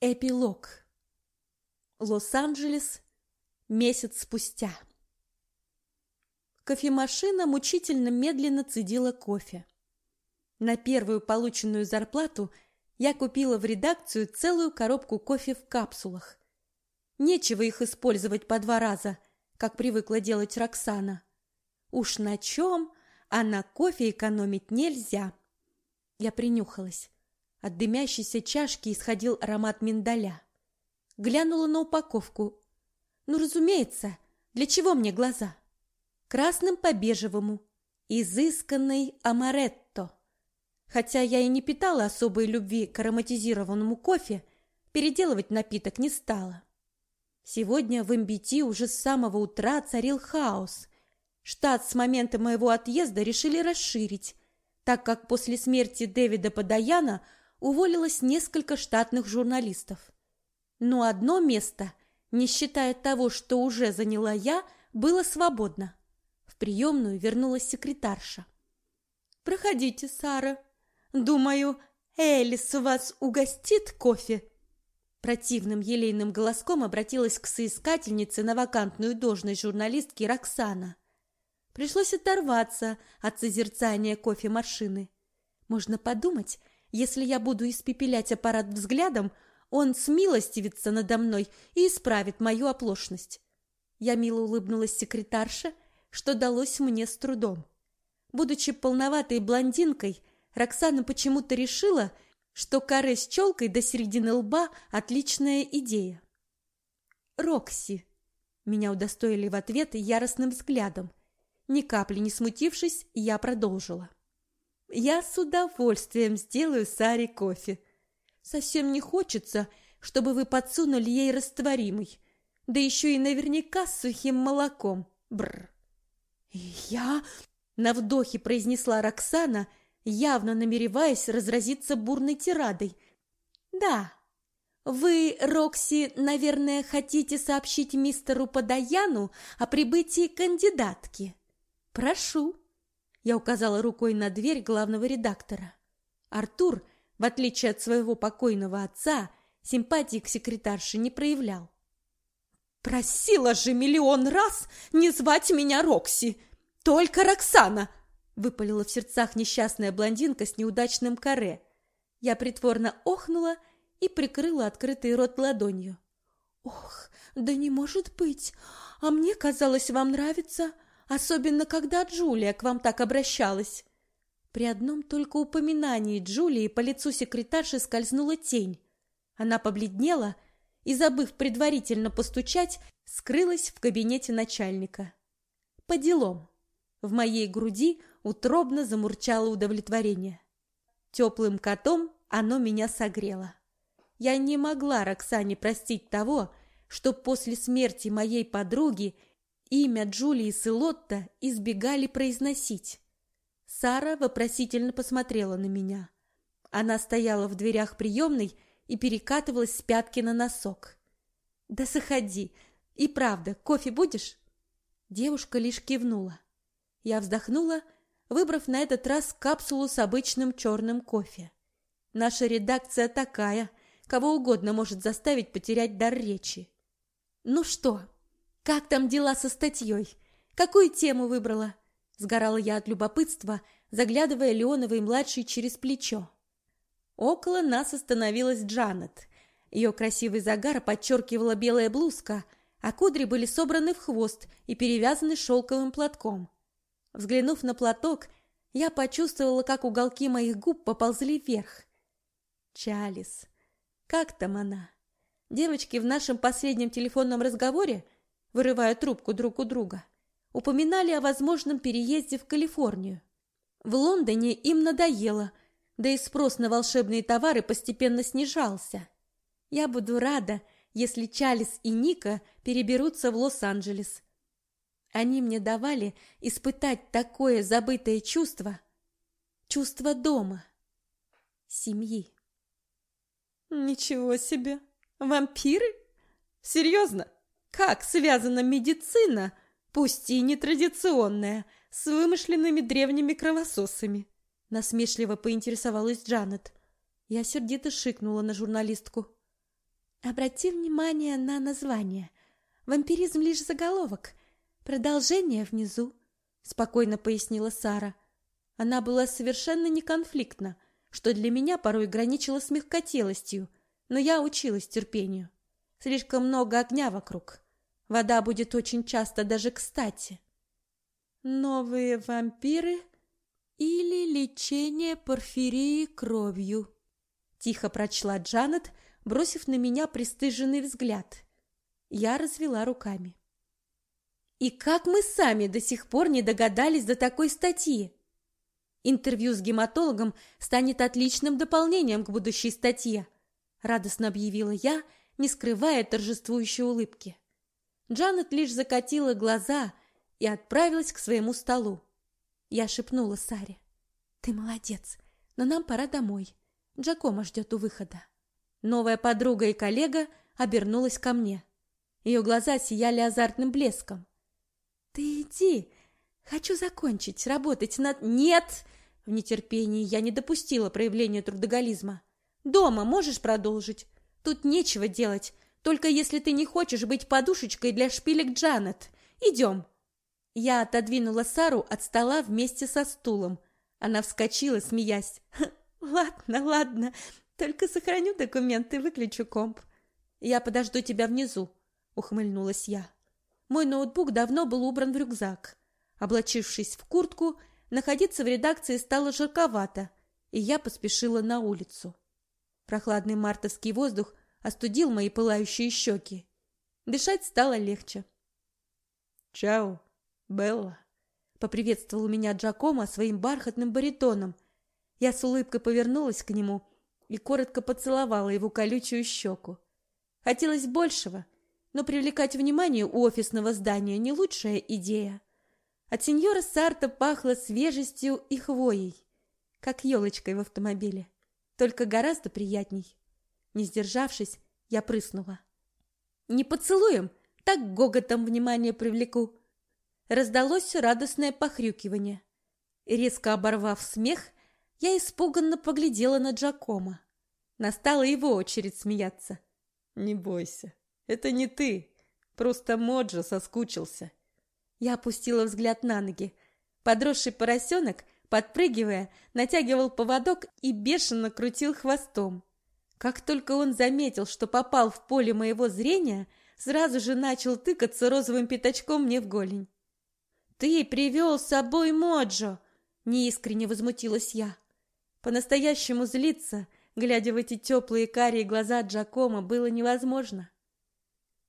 Эпилог. Лос-Анджелес. Месяц спустя. Кофемашина мучительно медленно цедила кофе. На первую полученную зарплату я купила в редакцию целую коробку кофе в капсулах. Нечего их использовать по два раза, как привыкла делать Роксана. Уж на чем, а на кофе экономить нельзя. Я принюхалась. От дымящейся чашки исходил аромат миндаля. Глянула на упаковку. Ну, разумеется, для чего мне глаза? Красным по бежевому. Изысканный амаретто. Хотя я и не питала особой любви к ароматизированному кофе, переделывать напиток не стала. Сегодня в МБТ уже с самого утра царил хаос. Штат с момента моего отъезда решили расширить, так как после смерти Дэвида Подаяна – уволилось несколько штатных журналистов. Но одно место, не считая того, что уже заняла я, было свободно. В приемную вернулась секретарша. «Проходите, Сара. Думаю, Элис вас угостит кофе?» Противным елейным голоском обратилась к соискательнице на вакантную должность журналистки Роксана. Пришлось оторваться от созерцания кофемашины. Можно подумать, если я буду испепелять аппарат взглядом, он смилостивится надо мной и исправит мою оплошность. Я мило улыбнулась секретарше, что далось мне с трудом. Будучи полноватой блондинкой, Роксана почему-то решила, что каре с челкой до середины лба – отличная идея. «Рокси!» – меня удостоили в ответ яростным взглядом. Ни капли не смутившись, я продолжила. Я с удовольствием сделаю Саре кофе. Совсем не хочется, чтобы вы подсунули ей растворимый, да еще и наверняка с сухим молоком. Бр. Я на вдохе произнесла Роксана, явно намереваясь разразиться бурной тирадой. Да. Вы, Рокси, наверное, хотите сообщить мистеру Подаяну о прибытии кандидатки. Прошу. Я указала рукой на дверь главного редактора. Артур, в отличие от своего покойного отца, симпатии к секретарше не проявлял. «Просила же миллион раз не звать меня Рокси! Только Роксана!» выпалила в сердцах несчастная блондинка с неудачным каре. Я притворно охнула и прикрыла открытый рот ладонью. «Ох, да не может быть! А мне казалось, вам нравится!» Особенно когда Джулия к вам так обращалась. При одном только упоминании Джулии по лицу секретарши скользнула тень. Она побледнела и, забыв предварительно постучать, скрылась в кабинете начальника. По делам. В моей груди утробно замурчало удовлетворение. Теплым котом оно меня согрело. Я не могла Роксане простить того, что после смерти моей подруги Имя Джулии Силотта избегали произносить. Сара вопросительно посмотрела на меня. Она стояла в дверях приемной и перекатывалась с пятки на носок. «Да заходи. И правда, кофе будешь?» Девушка лишь кивнула. Я вздохнула, выбрав на этот раз капсулу с обычным черным кофе. Наша редакция такая, кого угодно может заставить потерять дар речи. «Ну что, как там дела со статьей? Какую тему выбрала? Сгорала я от любопытства, заглядывая Леоновой-младшей через плечо. Около нас остановилась Джанет. Ее красивый загар подчеркивала белая блузка, а кудри были собраны в хвост и перевязаны шелковым платком. Взглянув на платок, я почувствовала, как уголки моих губ поползли вверх. Чалис. Как там она? Девочки в нашем последнем телефонном разговоре – вырывая трубку друг у друга, упоминали о возможном переезде в Калифорнию. В Лондоне им надоело, да и спрос на волшебные товары постепенно снижался. Я буду рада, если Чалис и Ника переберутся в Лос-Анджелес. Они мне давали испытать такое забытое чувство, чувство дома, семьи. Ничего себе! Вампиры? Серьезно? Как связана медицина, пусть и нетрадиционная, с вымышленными древними кровососами? Насмешливо поинтересовалась Джанет. Я сердито шикнула на журналистку. Обрати внимание на название. Вампиризм лишь заголовок. Продолжение внизу, спокойно пояснила Сара. Она была совершенно неконфликтна, что для меня порой граничило с мягкотелостью, но я училась терпению. Слишком много огня вокруг. Вода будет очень часто даже кстати. Новые вампиры или лечение порфирии кровью. Тихо прочла Джанет, бросив на меня пристыженный взгляд. Я развела руками. И как мы сами до сих пор не догадались до такой статьи? Интервью с гематологом станет отличным дополнением к будущей статье, радостно объявила я, не скрывая торжествующей улыбки. Джанет лишь закатила глаза и отправилась к своему столу. Я шепнула Саре: "Ты молодец, но нам пора домой. Джакома ждет у выхода". Новая подруга и коллега обернулась ко мне. Ее глаза сияли азартным блеском. "Ты иди, хочу закончить работать над Нет!" В нетерпении я не допустила проявления трудоголизма. "Дома можешь продолжить? Тут нечего делать, только если ты не хочешь быть подушечкой для шпилек Джанет. Идем!» Я отодвинула Сару от стола вместе со стулом. Она вскочила, смеясь. «Ладно, ладно, только сохраню документы и выключу комп. Я подожду тебя внизу», — ухмыльнулась я. Мой ноутбук давно был убран в рюкзак. Облачившись в куртку, находиться в редакции стало жарковато, и я поспешила на улицу. Прохладный мартовский воздух остудил мои пылающие щеки. Дышать стало легче. «Чао, Белла!» — поприветствовал меня Джакомо своим бархатным баритоном. Я с улыбкой повернулась к нему и коротко поцеловала его колючую щеку. Хотелось большего, но привлекать внимание у офисного здания не лучшая идея. От сеньора Сарта пахло свежестью и хвоей, как елочкой в автомобиле, только гораздо приятней. Не сдержавшись, я прыснула. «Не поцелуем, так гоготом внимание привлеку!» Раздалось радостное похрюкивание. Резко оборвав смех, я испуганно поглядела на Джакома. Настала его очередь смеяться. «Не бойся, это не ты, просто Моджо соскучился». Я опустила взгляд на ноги. Подросший поросенок, подпрыгивая, натягивал поводок и бешено крутил хвостом. Как только он заметил, что попал в поле моего зрения, сразу же начал тыкаться розовым пятачком мне в голень. «Ты привел с собой Моджо!» — неискренне возмутилась я. По-настоящему злиться, глядя в эти теплые карие глаза Джакома, было невозможно.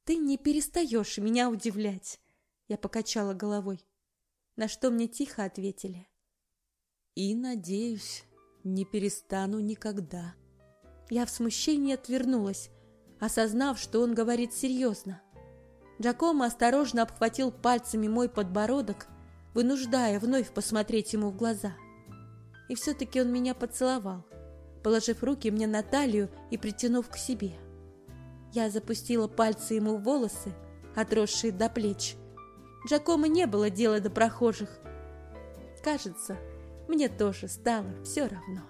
«Ты не перестаешь меня удивлять!» — я покачала головой. На что мне тихо ответили. «И, надеюсь, не перестану никогда». Я в смущении отвернулась, осознав, что он говорит серьезно. Джакомо осторожно обхватил пальцами мой подбородок, вынуждая вновь посмотреть ему в глаза. И все-таки он меня поцеловал, положив руки мне на талию и притянув к себе. Я запустила пальцы ему в волосы, отросшие до плеч. Джакомо не было дела до прохожих. Кажется, мне тоже стало все равно.